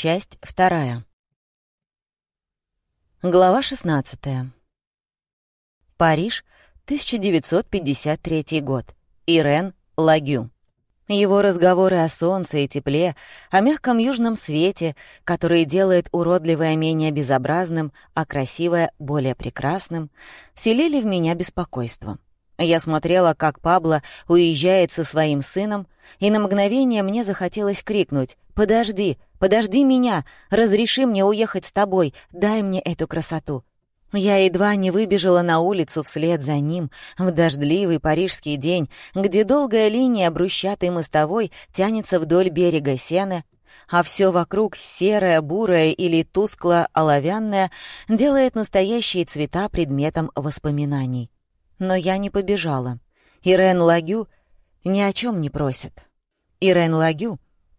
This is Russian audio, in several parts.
Часть вторая. Глава 16. Париж, 1953 год. Ирен Лагю. Его разговоры о солнце и тепле, о мягком южном свете, который делает уродливое менее безобразным, а красивое — более прекрасным, вселили в меня беспокойство. Я смотрела, как Пабло уезжает со своим сыном, и на мгновение мне захотелось крикнуть «Подожди, подожди меня, разреши мне уехать с тобой, дай мне эту красоту». Я едва не выбежала на улицу вслед за ним в дождливый парижский день, где долгая линия брусчатой мостовой тянется вдоль берега Сены, а все вокруг серое, бурое или тускло-оловянное делает настоящие цвета предметом воспоминаний. Но я не побежала. Ирен Лагю ни о чем не просит. Ирен Лагю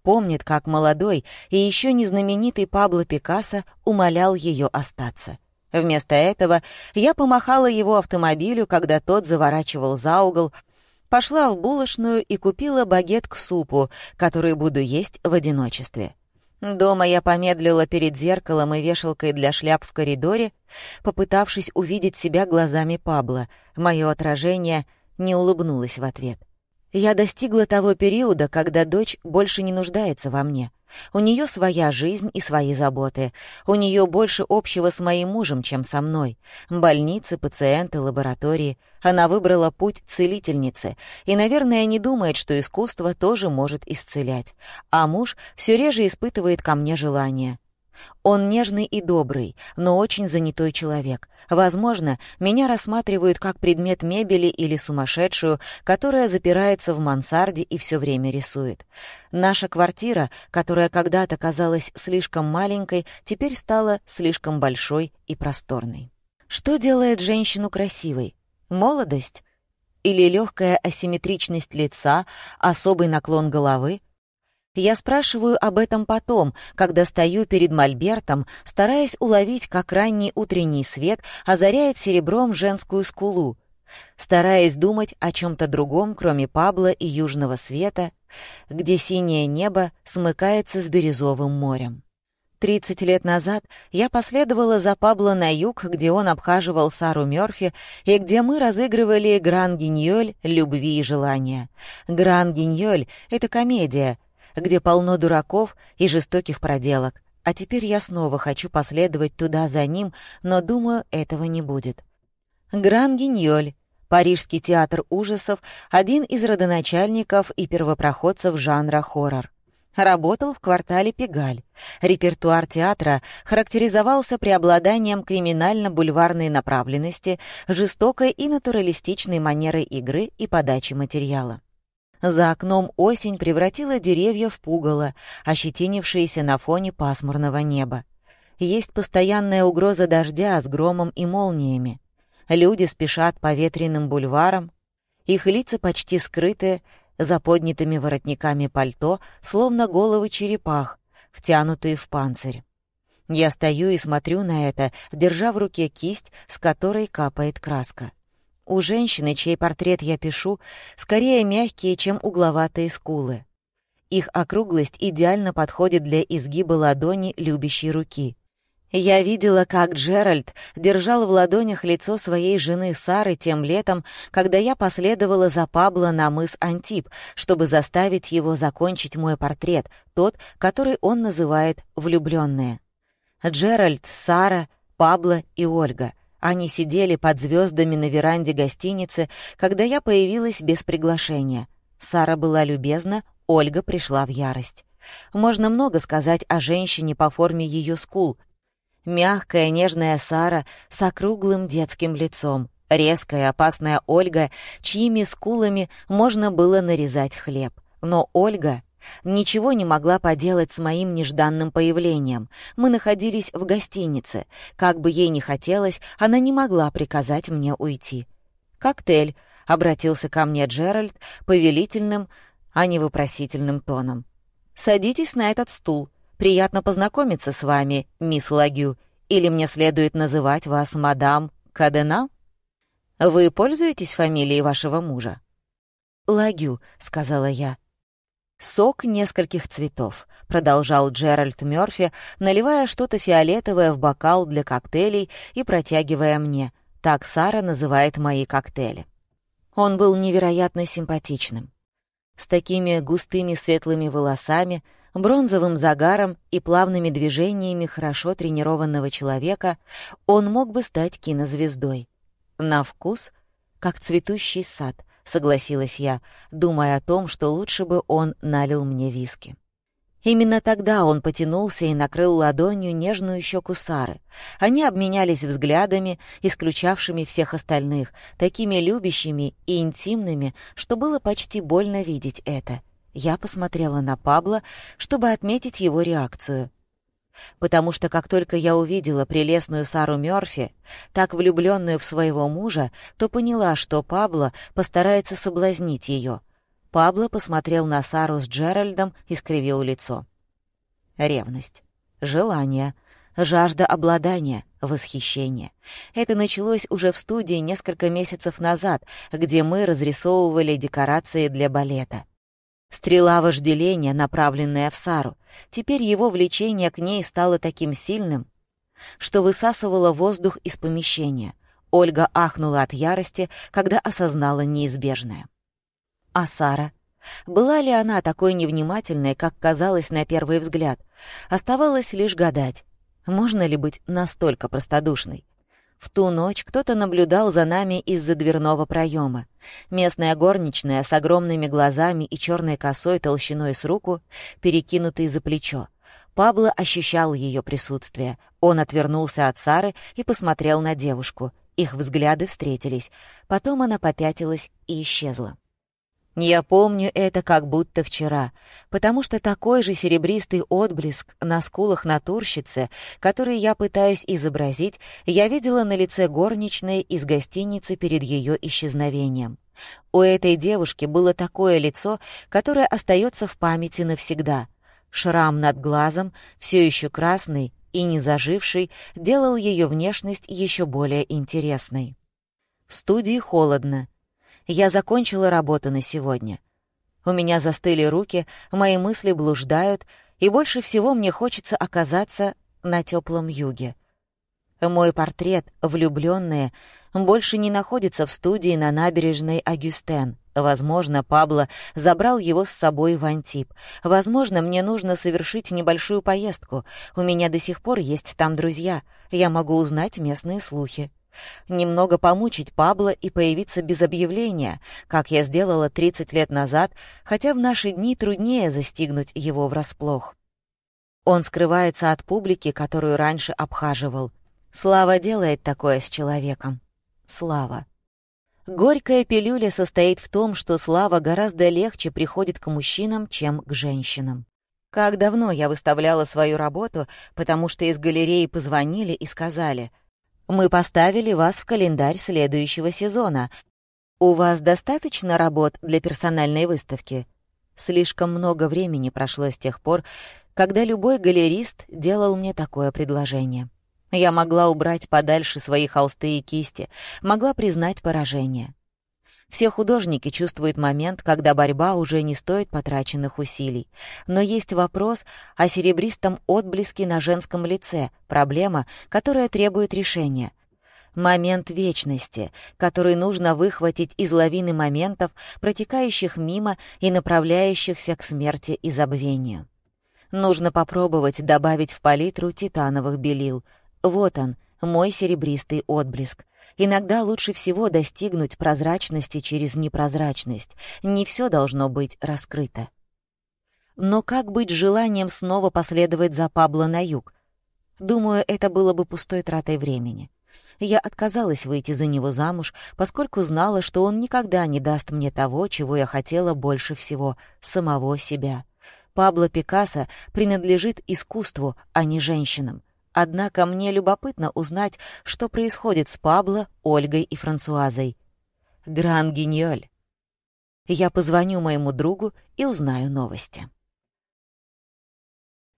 помнит, как молодой и еще не знаменитый Пабло Пикассо умолял ее остаться. Вместо этого я помахала его автомобилю, когда тот заворачивал за угол, пошла в булочную и купила багет к супу, который буду есть в одиночестве. Дома я помедлила перед зеркалом и вешалкой для шляп в коридоре, попытавшись увидеть себя глазами Пабло. Мое отражение не улыбнулось в ответ. Я достигла того периода, когда дочь больше не нуждается во мне. У нее своя жизнь и свои заботы. У нее больше общего с моим мужем, чем со мной. Больницы, пациенты, лаборатории. Она выбрала путь целительницы и, наверное, не думает, что искусство тоже может исцелять. А муж все реже испытывает ко мне желание. Он нежный и добрый, но очень занятой человек. Возможно, меня рассматривают как предмет мебели или сумасшедшую, которая запирается в мансарде и все время рисует. Наша квартира, которая когда-то казалась слишком маленькой, теперь стала слишком большой и просторной. Что делает женщину красивой? Молодость? Или легкая асимметричность лица, особый наклон головы? Я спрашиваю об этом потом, когда стою перед мольбертом, стараясь уловить, как ранний утренний свет озаряет серебром женскую скулу, стараясь думать о чем-то другом, кроме Пабла и южного света, где синее небо смыкается с бирюзовым морем. Тридцать лет назад я последовала за Пабло на юг, где он обхаживал Сару Мёрфи и где мы разыгрывали «Гран-Гиньоль. Любви и желания». «Гран-Гиньоль» — это комедия — где полно дураков и жестоких проделок. А теперь я снова хочу последовать туда за ним, но думаю, этого не будет. Гран-Гиньоль, Парижский театр ужасов, один из родоначальников и первопроходцев жанра хоррор. Работал в квартале Пегаль. Репертуар театра характеризовался преобладанием криминально-бульварной направленности, жестокой и натуралистичной манерой игры и подачи материала. За окном осень превратила деревья в пугало, ощетинившиеся на фоне пасмурного неба. Есть постоянная угроза дождя с громом и молниями. Люди спешат по ветреным бульварам, их лица почти скрыты за поднятыми воротниками пальто, словно головы черепах, втянутые в панцирь. Я стою и смотрю на это, держа в руке кисть, с которой капает краска. У женщины, чей портрет я пишу, скорее мягкие, чем угловатые скулы. Их округлость идеально подходит для изгиба ладони любящей руки. Я видела, как Джеральд держал в ладонях лицо своей жены Сары тем летом, когда я последовала за Пабло на мыс Антип, чтобы заставить его закончить мой портрет, тот, который он называет «влюбленные». Джеральд, Сара, Пабло и Ольга. Они сидели под звездами на веранде гостиницы, когда я появилась без приглашения. Сара была любезна, Ольга пришла в ярость. Можно много сказать о женщине по форме ее скул. Мягкая, нежная Сара с округлым детским лицом, резкая, опасная Ольга, чьими скулами можно было нарезать хлеб. Но Ольга Ничего не могла поделать с моим нежданным появлением. Мы находились в гостинице. Как бы ей ни хотелось, она не могла приказать мне уйти. «Коктейль», — обратился ко мне Джеральд повелительным, а не вопросительным тоном. «Садитесь на этот стул. Приятно познакомиться с вами, мисс Лагю. Или мне следует называть вас мадам Кадена? Вы пользуетесь фамилией вашего мужа?» «Лагю», — сказала я. «Сок нескольких цветов», — продолжал Джеральд Мёрфи, наливая что-то фиолетовое в бокал для коктейлей и протягивая мне. Так Сара называет мои коктейли. Он был невероятно симпатичным. С такими густыми светлыми волосами, бронзовым загаром и плавными движениями хорошо тренированного человека он мог бы стать кинозвездой. На вкус — как цветущий сад, согласилась я, думая о том, что лучше бы он налил мне виски. Именно тогда он потянулся и накрыл ладонью нежную щеку Сары. Они обменялись взглядами, исключавшими всех остальных, такими любящими и интимными, что было почти больно видеть это. Я посмотрела на Пабло, чтобы отметить его реакцию. Потому что как только я увидела прелестную Сару Мёрфи, так влюбленную в своего мужа, то поняла, что Пабло постарается соблазнить ее — Пабло посмотрел на Сару с Джеральдом и скривил лицо. Ревность, желание, жажда обладания, восхищение. Это началось уже в студии несколько месяцев назад, где мы разрисовывали декорации для балета. Стрела вожделения, направленная в Сару. Теперь его влечение к ней стало таким сильным, что высасывало воздух из помещения. Ольга ахнула от ярости, когда осознала неизбежное. А Сара? Была ли она такой невнимательной, как казалось на первый взгляд? Оставалось лишь гадать, можно ли быть настолько простодушной. В ту ночь кто-то наблюдал за нами из-за дверного проема. Местная горничная с огромными глазами и черной косой толщиной с руку, перекинутой за плечо. Пабло ощущал ее присутствие. Он отвернулся от Сары и посмотрел на девушку. Их взгляды встретились. Потом она попятилась и исчезла. Я помню это как будто вчера, потому что такой же серебристый отблеск на скулах натурщицы, который я пытаюсь изобразить, я видела на лице горничной из гостиницы перед ее исчезновением. У этой девушки было такое лицо, которое остается в памяти навсегда. Шрам над глазом, все еще красный и не заживший, делал ее внешность еще более интересной. В студии холодно. Я закончила работу на сегодня. У меня застыли руки, мои мысли блуждают, и больше всего мне хочется оказаться на теплом юге. Мой портрет, влюбленные, больше не находится в студии на набережной Агюстен. Возможно, Пабло забрал его с собой в Антип. Возможно, мне нужно совершить небольшую поездку. У меня до сих пор есть там друзья. Я могу узнать местные слухи немного помучить Пабло и появиться без объявления, как я сделала 30 лет назад, хотя в наши дни труднее застигнуть его врасплох. Он скрывается от публики, которую раньше обхаживал. Слава делает такое с человеком. Слава. Горькая пилюля состоит в том, что слава гораздо легче приходит к мужчинам, чем к женщинам. Как давно я выставляла свою работу, потому что из галереи позвонили и сказали — мы поставили вас в календарь следующего сезона. У вас достаточно работ для персональной выставки? Слишком много времени прошло с тех пор, когда любой галерист делал мне такое предложение. Я могла убрать подальше свои холсты и кисти, могла признать поражение. Все художники чувствуют момент, когда борьба уже не стоит потраченных усилий. Но есть вопрос о серебристом отблеске на женском лице, проблема, которая требует решения. Момент вечности, который нужно выхватить из лавины моментов, протекающих мимо и направляющихся к смерти и забвению. Нужно попробовать добавить в палитру титановых белил. Вот он, мой серебристый отблеск. Иногда лучше всего достигнуть прозрачности через непрозрачность. Не все должно быть раскрыто. Но как быть желанием снова последовать за Пабло на юг? Думаю, это было бы пустой тратой времени. Я отказалась выйти за него замуж, поскольку знала, что он никогда не даст мне того, чего я хотела больше всего — самого себя. Пабло Пикассо принадлежит искусству, а не женщинам. Однако мне любопытно узнать, что происходит с Пабло, Ольгой и Франсуазой. Гран-гиньоль. Я позвоню моему другу и узнаю новости.